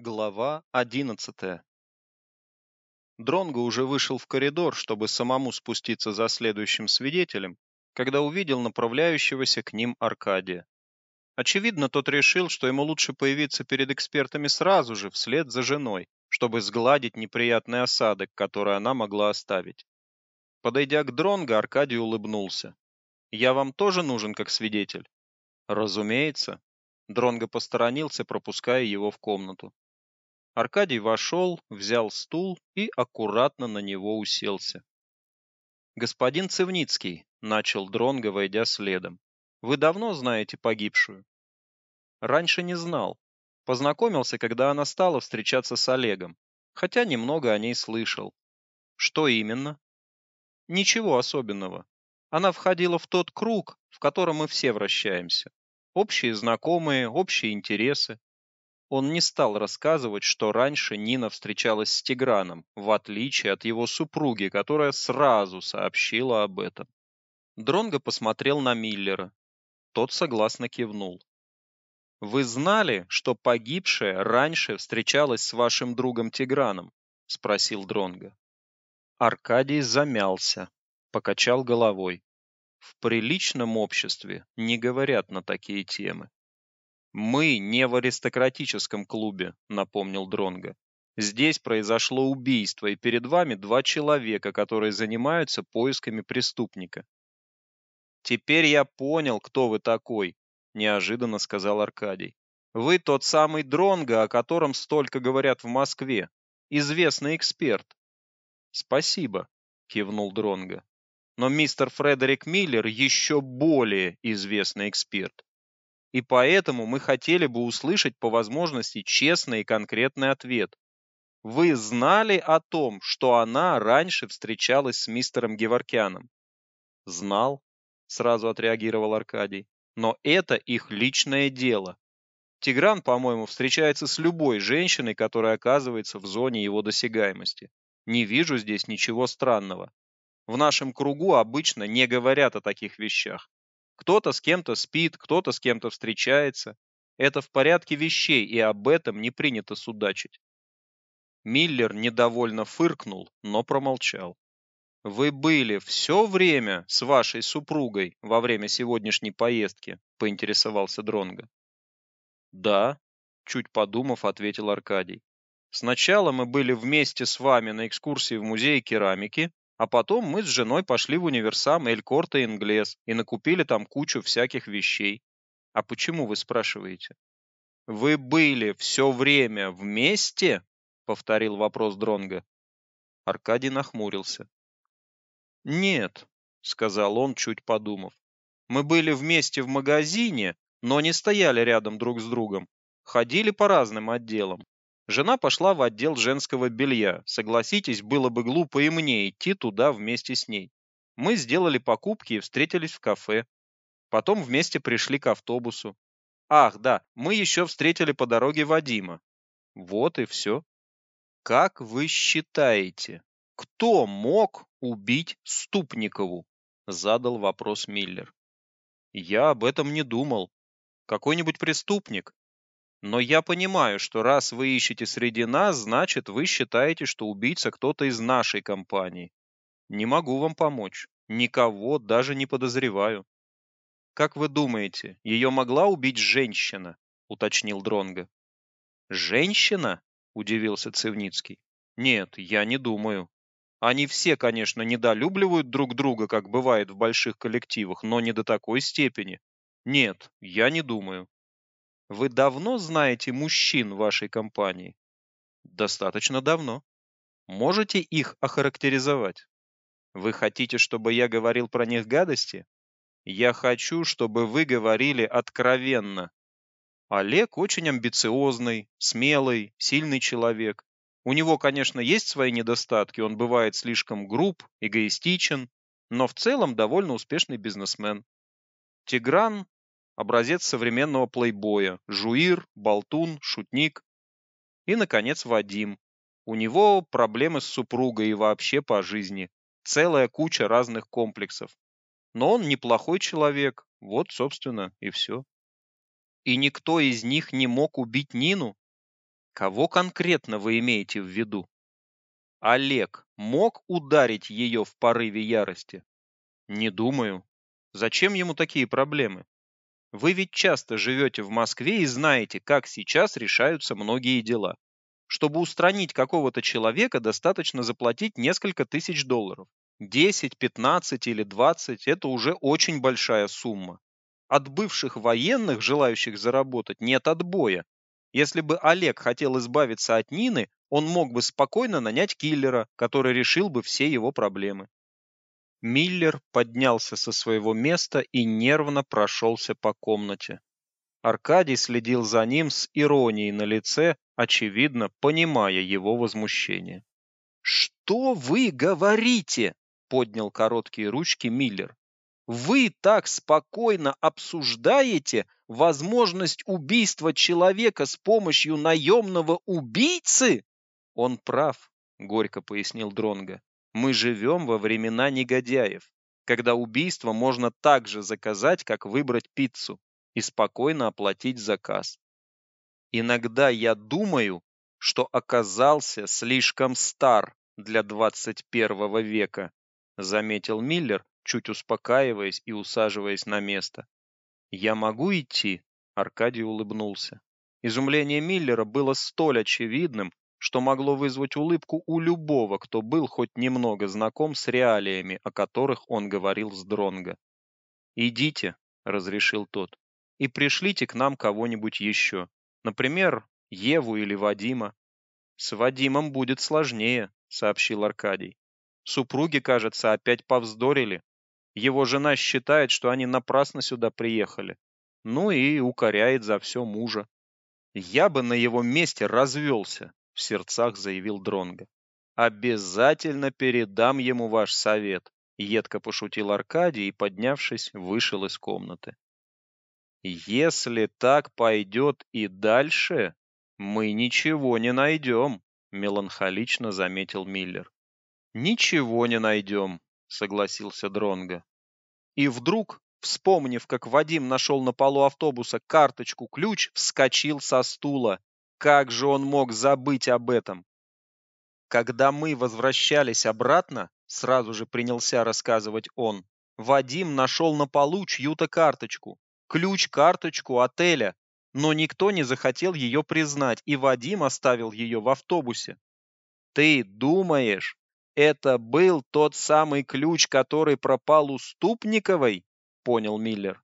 Глава 11. Дронго уже вышел в коридор, чтобы самому спуститься за следующим свидетелем, когда увидел направляющегося к ним Аркадия. Очевидно, тот решил, что ему лучше появиться перед экспертами сразу же, вслед за женой, чтобы сгладить неприятный осадок, который она могла оставить. Подойдя к Дронго, Аркадий улыбнулся. «Я вам тоже нужен как свидетель?» «Разумеется». Дронго посторонился, пропуская его в комнату. Аркадий вошел, взял стул и аккуратно на него уселся. Господин Цевницкий, начал Дронго, войдя следом. Вы давно знаете погибшую? Раньше не знал. Познакомился, когда она стала встречаться с Олегом, хотя немного о ней слышал. Что именно? Ничего особенного. Она входила в тот круг, в котором мы все вращаемся. Общие знакомые, общие интересы. Он не стал рассказывать, что раньше Нина встречалась с Тиграном, в отличие от его супруги, которая сразу сообщила об этом. Дронго посмотрел на Миллера. Тот согласно кивнул. Вы знали, что погибшая раньше встречалась с вашим другом Тиграном? спросил Дронго. Аркадий замялся, покачал головой. В приличном обществе не говорят на такие темы. Мы не в аристократическом клубе, напомнил Дронга. Здесь произошло убийство, и перед вами два человека, которые занимаются поисками преступника. Теперь я понял, кто вы такой, неожиданно сказал Аркадий. Вы тот самый Дронга, о котором столько говорят в Москве, известный эксперт. Спасибо, кивнул Дронга. Но мистер Фредерик Миллер еще более известный эксперт. И поэтому мы хотели бы услышать по возможности честный и конкретный ответ. Вы знали о том, что она раньше встречалась с мистером Геворкяном? Знал, сразу отреагировал Аркадий. Но это их личное дело. Тигран, по-моему, встречается с любой женщиной, которая оказывается в зоне его досягаемости. Не вижу здесь ничего странного. В нашем кругу обычно не говорят о таких вещах. Кто-то с кем-то спит, кто-то с кем-то встречается. Это в порядке вещей, и об этом не принято судачить. Миллер недовольно фыркнул, но промолчал. Вы были все время с вашей супругой во время сегодняшней поездки, поинтересовался Дронга. Да, чуть подумав, ответил Аркадий. Сначала мы были вместе с вами на экскурсии в музей керамики, а потом мы с женой пошли в универсам Эль Корте Инглес и накупили там кучу всяких вещей. А почему вы спрашиваете? Вы были все время вместе? повторил вопрос Дронга. Аркадий нахмурился. Нет, сказал он, чуть подумав. Мы были вместе в магазине, но не стояли рядом друг с другом. Ходили по разным отделам. Жена пошла в отдел женского белья. Согласитесь, было бы глупо и мне идти туда вместе с ней. Мы сделали покупки и встретились в кафе. Потом вместе пришли к автобусу. Ах, да, мы еще встретили по дороге Вадима. Вот и все. Как вы считаете, кто мог убить Ступникову? задал вопрос Миллер. Я об этом не думал. Какой-нибудь преступник, но я понимаю, что раз вы ищете среди нас, значит, вы считаете, что убийца кто-то из нашей компании. Не могу вам помочь. Никого даже не подозреваю. Как вы думаете, ее могла убить женщина? уточнил Дронга. Женщина? удивился Цевницкий. Нет, я не думаю. Они все, конечно, недолюбливают друг друга, как бывает в больших коллективах, но не до такой степени. Нет, я не думаю. Вы давно знаете мужчин вашей компании? Достаточно давно. Можете их охарактеризовать? Вы хотите, чтобы я говорил про них гадости? Я хочу, чтобы вы говорили откровенно. Олег очень амбициозный, смелый, сильный человек. У него, конечно, есть свои недостатки, он бывает слишком груб, эгоистичен, но в целом довольно успешный бизнесмен. Тигран образец современного плейбоя, жуир, болтун, шутник. И, наконец, Вадим. У него проблемы с супругой и вообще по жизни. Целая куча разных комплексов. Но он неплохой человек. Вот, собственно, и все. И никто из них не мог убить Нину? Кого конкретно вы имеете в виду? Олег мог ударить ее в порыве ярости? Не думаю. Зачем ему такие проблемы? Вы ведь часто живете в Москве и знаете, как сейчас решаются многие дела. Чтобы устранить какого-то человека, достаточно заплатить несколько тысяч долларов. 10, 15 или 20 – это уже очень большая сумма. От бывших военных, желающих заработать, нет отбоя. Если бы Олег хотел избавиться от Нины, он мог бы спокойно нанять киллера, который решил бы все его проблемы. Миллер поднялся со своего места и нервно прошелся по комнате. Аркадий следил за ним с иронией на лице, очевидно, понимая его возмущение. «Что вы говорите?» — поднял короткие ручки Миллер. «Вы так спокойно обсуждаете возможность убийства человека с помощью наемного убийцы?» «Он прав», — горько пояснил Дронга. Мы живем во времена негодяев, когда убийство можно так же заказать, как выбрать пиццу и спокойно оплатить заказ. Иногда я думаю, что оказался слишком стар для 21 века, заметил Миллер, чуть успокаиваясь и усаживаясь на место. Я могу идти? Аркадий улыбнулся. Изумление Миллера было столь очевидным, что могло вызвать улыбку у любого, кто был хоть немного знаком с реалиями, о которых он говорил с Дронго. «Идите», — разрешил тот, — «и пришлите к нам кого-нибудь еще. Например, Еву или Вадима». «С Вадимом будет сложнее», — сообщил Аркадий. «Супруги, кажется, опять повздорили. Его жена считает, что они напрасно сюда приехали. Ну и укоряет за все мужа. Я бы на его месте развелся, в сердцах заявил Дронга. Обязательно передам ему ваш совет, едко пошутил Аркадий и, поднявшись, вышел из комнаты. Если так пойдет и дальше, мы ничего не найдем», — меланхолично заметил Миллер. Ничего не найдем», — согласился Дронга. И вдруг, вспомнив, как Вадим нашел на полу автобуса карточку-ключ, вскочил со стула. Как же он мог забыть об этом? Когда мы возвращались обратно, сразу же принялся рассказывать он, Вадим нашел на полу чью-то карточку, ключ-карточку отеля, но никто не захотел ее признать, и Вадим оставил ее в автобусе. Ты думаешь, это был тот самый ключ, который пропал у Ступниковой? Понял Миллер.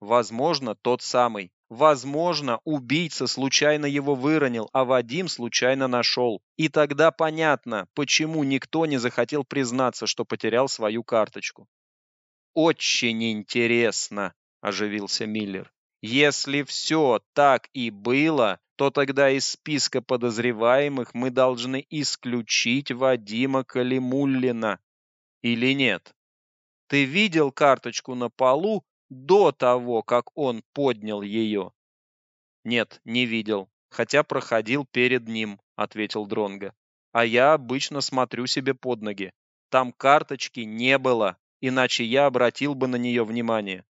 Возможно, тот самый. Возможно, убийца случайно его выронил, а Вадим случайно нашел. И тогда понятно, почему никто не захотел признаться, что потерял свою карточку. «Очень интересно», – оживился Миллер. «Если все так и было, то тогда из списка подозреваемых мы должны исключить Вадима Калимуллина. Или нет? Ты видел карточку на полу до того, как он поднял ее? Нет, не видел, хотя проходил перед ним, ответил Дронга. А я обычно смотрю себе под ноги. Там карточки не было, иначе я обратил бы на нее внимание.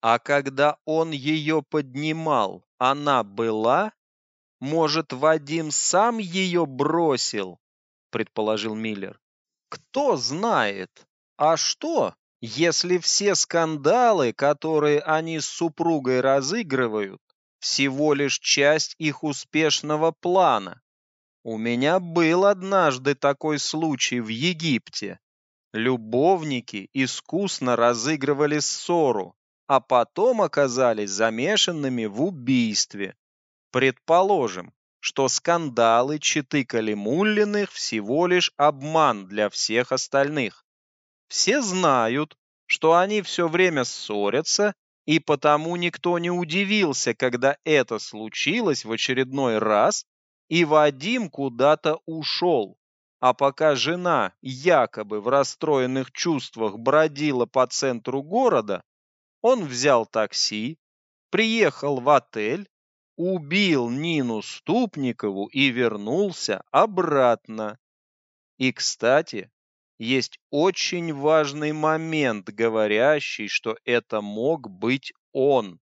А когда он ее поднимал, она была? Может, Вадим сам ее бросил? предположил Миллер. Кто знает? А что, если все скандалы, которые они с супругой разыгрывают, всего лишь часть их успешного плана. У меня был однажды такой случай в Египте. Любовники искусно разыгрывали ссору, а потом оказались замешанными в убийстве. Предположим, что скандалы Читы Калимуллиных всего лишь обман для всех остальных. Все знают, что они все время ссорятся, и потому никто не удивился, когда это случилось в очередной раз, и Вадим куда-то ушел. А пока жена якобы в расстроенных чувствах бродила по центру города, он взял такси, приехал в отель, убил Нину Ступникову и вернулся обратно. И, кстати, есть очень важный момент, говорящий, что это мог быть он.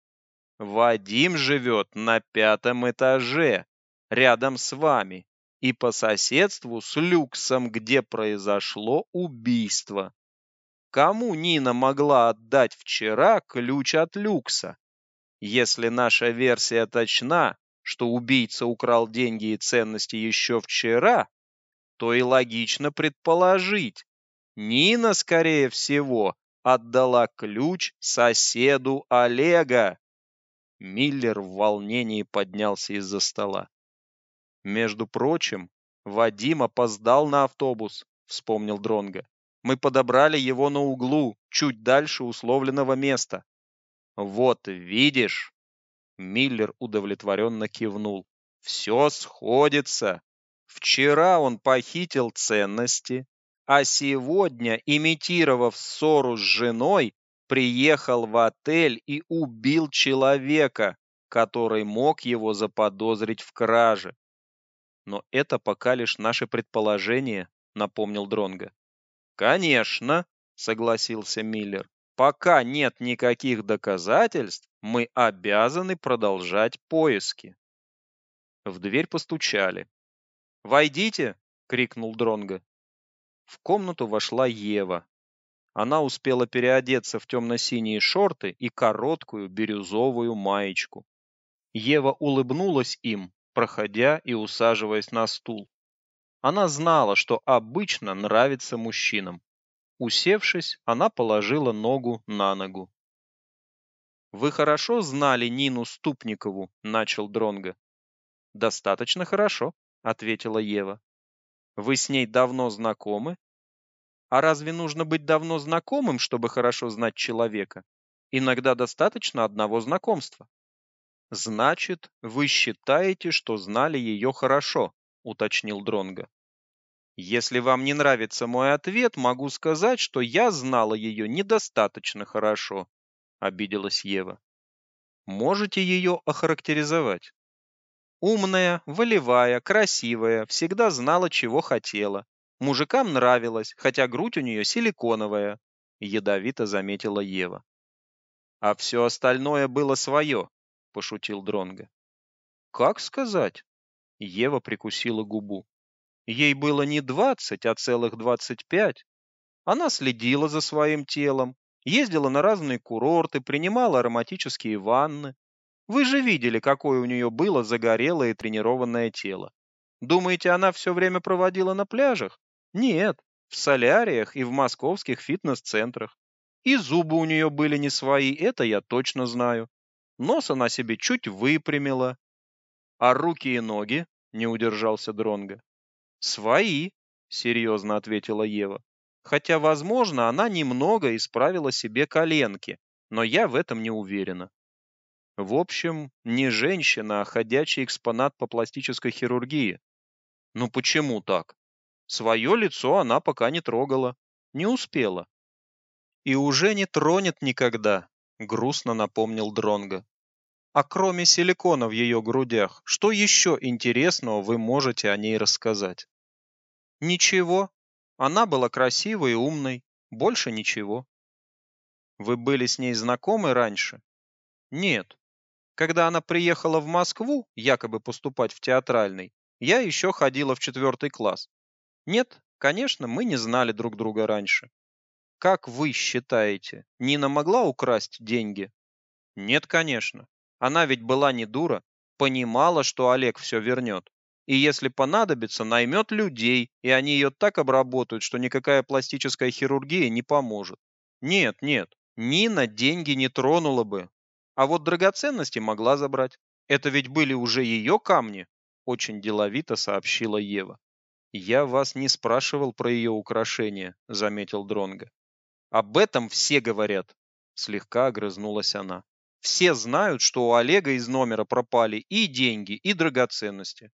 Вадим живет на пятом этаже, рядом с вами и по соседству с люксом, где произошло убийство. Кому Нина могла отдать вчера ключ от люкса? Если наша версия точна, что убийца украл деньги и ценности еще вчера, то и логично предположить, Нина, скорее всего, отдала ключ соседу Олега. Миллер в волнении поднялся из-за стола. Между прочим, Вадим опоздал на автобус, вспомнил Дронга. Мы подобрали его на углу, чуть дальше условленного места. Вот видишь? Миллер удовлетворенно кивнул. Все сходится. Вчера он похитил ценности, а сегодня, имитировав ссору с женой, приехал в отель и убил человека, который мог его заподозрить в краже. Но это пока лишь наше предположение, напомнил Дронга. Конечно, согласился Миллер. Пока нет никаких доказательств, мы обязаны продолжать поиски. В дверь постучали. "Войдите", крикнул Дронга. В комнату вошла Ева. Она успела переодеться в темно-синие шорты и короткую бирюзовую маечку. Ева улыбнулась им, проходя и усаживаясь на стул. Она знала, что обычно нравится мужчинам. Усевшись, она положила ногу на ногу. Вы хорошо знали Нину Ступникову, начал Дронга. Достаточно хорошо, ответила Ева. Вы с ней давно знакомы? А разве нужно быть давно знакомым, чтобы хорошо знать человека? Иногда достаточно одного знакомства. Значит, вы считаете, что знали ее хорошо, уточнил Дронга. Если вам не нравится мой ответ, могу сказать, что я знала ее недостаточно хорошо, обиделась Ева. Можете ее охарактеризовать? Умная, волевая, красивая, всегда знала, чего хотела. Мужикам нравилось, хотя грудь у нее силиконовая, ядовито заметила Ева. А все остальное было свое, пошутил Дронга. Как сказать? Ева прикусила губу. Ей было не двадцать, а целых двадцать пять. Она следила за своим телом, ездила на разные курорты, принимала ароматические ванны. Вы же видели, какое у нее было загорелое и тренированное тело. Думаете, она все время проводила на пляжах? Нет, в соляриях и в московских фитнес-центрах. И зубы у нее были не свои, это я точно знаю. Нос она себе чуть выпрямила. А руки и ноги, не удержался Дронга. Свои, серьезно ответила Ева. Хотя, возможно, она немного исправила себе коленки, но я в этом не уверена. В общем, не женщина, а ходячий экспонат по пластической хирургии. Ну почему так? Свое лицо она пока не трогала, не успела. И уже не тронет никогда, грустно напомнил Дронга. А кроме силикона в ее грудях, что еще интересного вы можете о ней рассказать? Ничего. Она была красивой и умной, больше ничего. Вы были с ней знакомы раньше? Нет. Когда она приехала в Москву, якобы поступать в театральный, я еще ходила в четвертый класс. Нет, конечно, мы не знали друг друга раньше. Как вы считаете, Нина могла украсть деньги? Нет, конечно. Она ведь была не дура, понимала, что Олег все вернет и если понадобится, наймет людей, и они ее так обработают, что никакая пластическая хирургия не поможет. Нет, нет, Нина деньги не тронула бы. А вот драгоценности могла забрать. Это ведь были уже ее камни, очень деловито сообщила Ева. Я вас не спрашивал про ее украшения, заметил Дронга. Об этом все говорят, слегка огрызнулась она. Все знают, что у Олега из номера пропали и деньги, и драгоценности.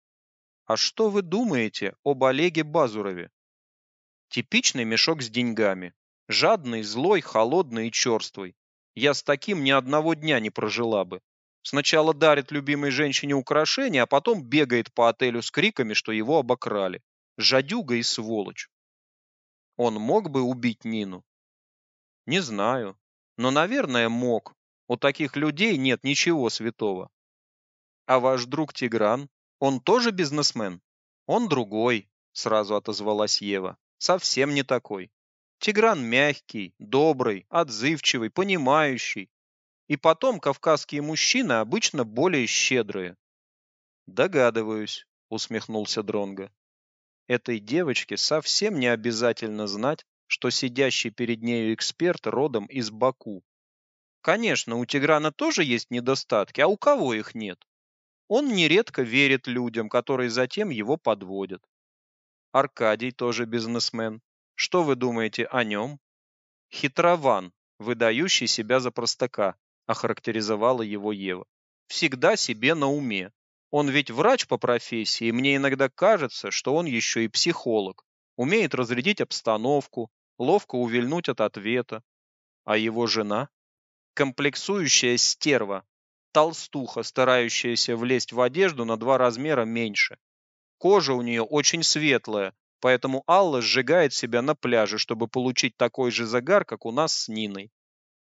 А что вы думаете об Олеге Базурове? Типичный мешок с деньгами. Жадный, злой, холодный и черствый. Я с таким ни одного дня не прожила бы. Сначала дарит любимой женщине украшения, а потом бегает по отелю с криками, что его обокрали. Жадюга и сволочь. Он мог бы убить Нину? Не знаю. Но, наверное, мог. У таких людей нет ничего святого. А ваш друг Тигран? Он тоже бизнесмен? Он другой, сразу отозвалась Ева. Совсем не такой. Тигран мягкий, добрый, отзывчивый, понимающий. И потом кавказские мужчины обычно более щедрые. Догадываюсь, усмехнулся Дронга. Этой девочке совсем не обязательно знать, что сидящий перед нею эксперт родом из Баку. Конечно, у Тиграна тоже есть недостатки, а у кого их нет? Он нередко верит людям, которые затем его подводят. Аркадий тоже бизнесмен. Что вы думаете о нем? Хитрован, выдающий себя за простака, охарактеризовала его Ева. Всегда себе на уме. Он ведь врач по профессии, и мне иногда кажется, что он еще и психолог. Умеет разрядить обстановку, ловко увильнуть от ответа. А его жена? Комплексующая стерва, толстуха, старающаяся влезть в одежду на два размера меньше. Кожа у нее очень светлая, поэтому Алла сжигает себя на пляже, чтобы получить такой же загар, как у нас с Ниной.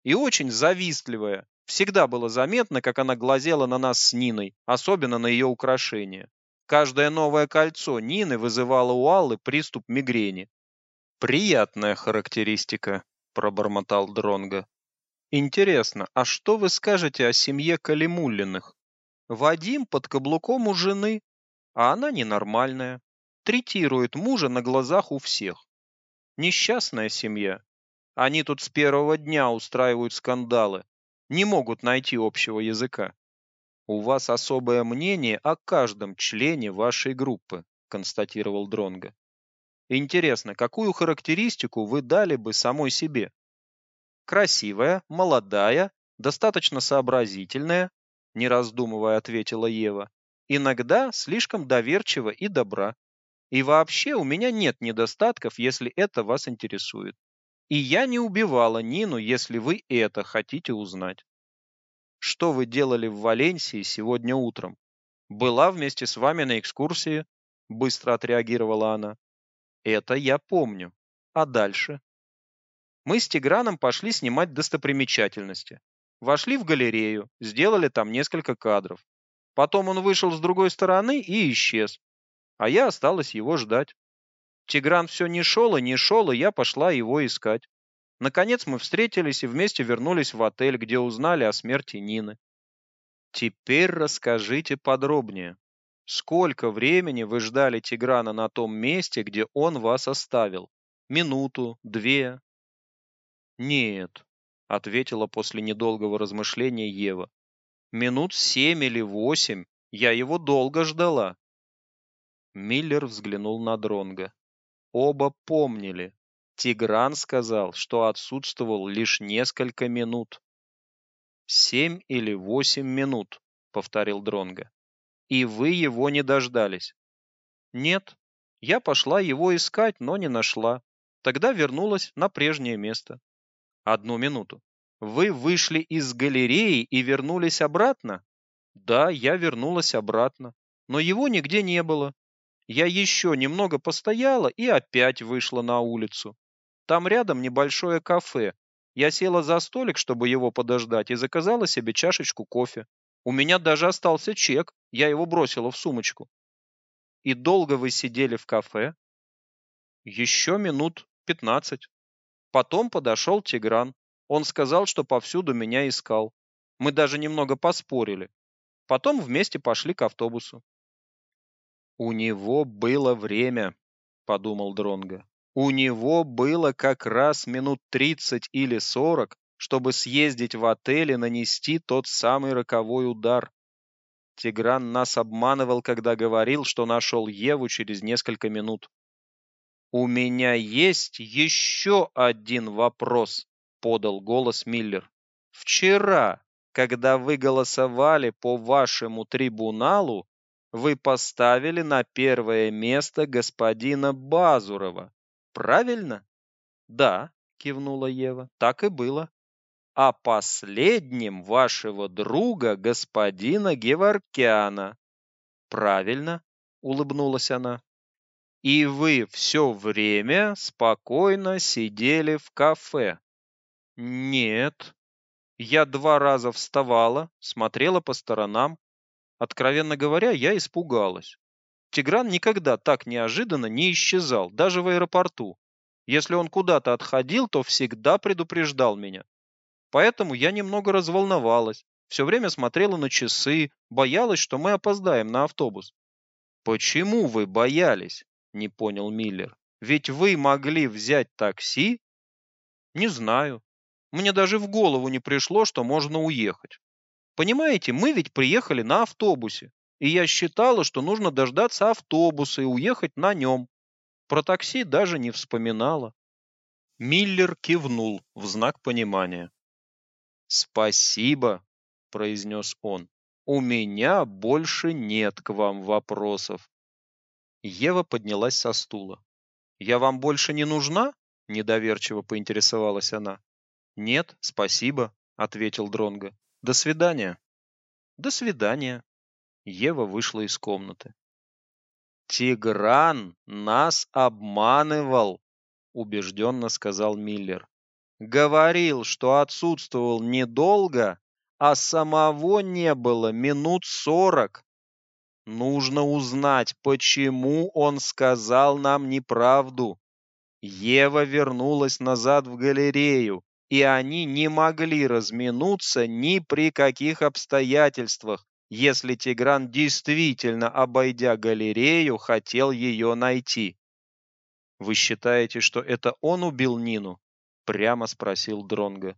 И очень завистливая. Всегда было заметно, как она глазела на нас с Ниной, особенно на ее украшения. Каждое новое кольцо Нины вызывало у Аллы приступ мигрени. Приятная характеристика, пробормотал Дронга. Интересно, а что вы скажете о семье Калимуллиных? Вадим под каблуком у жены, а она ненормальная, третирует мужа на глазах у всех. Несчастная семья. Они тут с первого дня устраивают скандалы, не могут найти общего языка. У вас особое мнение о каждом члене вашей группы, констатировал Дронга. Интересно, какую характеристику вы дали бы самой себе? Красивая, молодая, достаточно сообразительная, не раздумывая ответила Ева. Иногда слишком доверчива и добра. И вообще у меня нет недостатков, если это вас интересует. И я не убивала Нину, если вы это хотите узнать. Что вы делали в Валенсии сегодня утром? Была вместе с вами на экскурсии, быстро отреагировала она. Это я помню. А дальше? Мы с Тиграном пошли снимать достопримечательности. Вошли в галерею, сделали там несколько кадров. Потом он вышел с другой стороны и исчез. А я осталась его ждать. Тигран все не шел и не шел, и я пошла его искать. Наконец мы встретились и вместе вернулись в отель, где узнали о смерти Нины. Теперь расскажите подробнее. Сколько времени вы ждали Тиграна на том месте, где он вас оставил? Минуту, две, нет, ответила после недолгого размышления Ева. Минут семь или восемь. Я его долго ждала. Миллер взглянул на Дронга. Оба помнили. Тигран сказал, что отсутствовал лишь несколько минут. Семь или восемь минут, повторил Дронга. И вы его не дождались. Нет. Я пошла его искать, но не нашла. Тогда вернулась на прежнее место. Одну минуту. Вы вышли из галереи и вернулись обратно? Да, я вернулась обратно, но его нигде не было. Я еще немного постояла и опять вышла на улицу. Там рядом небольшое кафе. Я села за столик, чтобы его подождать, и заказала себе чашечку кофе. У меня даже остался чек, я его бросила в сумочку. И долго вы сидели в кафе? Еще минут пятнадцать. Потом подошел Тигран. Он сказал, что повсюду меня искал. Мы даже немного поспорили. Потом вместе пошли к автобусу. У него было время, подумал Дронга. У него было как раз минут 30 или 40, чтобы съездить в отель и нанести тот самый роковой удар. Тигран нас обманывал, когда говорил, что нашел Еву через несколько минут. У меня есть еще один вопрос, подал голос Миллер. Вчера, когда вы голосовали по вашему трибуналу, вы поставили на первое место господина Базурова. Правильно? Да, кивнула Ева. Так и было. А последним вашего друга господина Геворкяна. Правильно, улыбнулась она. И вы все время спокойно сидели в кафе? Нет. Я два раза вставала, смотрела по сторонам, Откровенно говоря, я испугалась. Тигран никогда так неожиданно не исчезал, даже в аэропорту. Если он куда-то отходил, то всегда предупреждал меня. Поэтому я немного разволновалась, все время смотрела на часы, боялась, что мы опоздаем на автобус. Почему вы боялись? не понял Миллер. Ведь вы могли взять такси? Не знаю. Мне даже в голову не пришло, что можно уехать. Понимаете, мы ведь приехали на автобусе, и я считала, что нужно дождаться автобуса и уехать на нем. Про такси даже не вспоминала. Миллер кивнул в знак понимания. «Спасибо», — произнес он. «У меня больше нет к вам вопросов». Ева поднялась со стула. «Я вам больше не нужна?» — недоверчиво поинтересовалась она. «Нет, спасибо», — ответил Дронго. «До свидания». «До свидания». Ева вышла из комнаты. «Тигран нас обманывал», — убежденно сказал Миллер. «Говорил, что отсутствовал недолго, а самого не было минут сорок. Нужно узнать, почему он сказал нам неправду. Ева вернулась назад в галерею, и они не могли разминуться ни при каких обстоятельствах, если Тигран действительно, обойдя галерею, хотел ее найти. Вы считаете, что это он убил Нину? прямо спросил Дронга.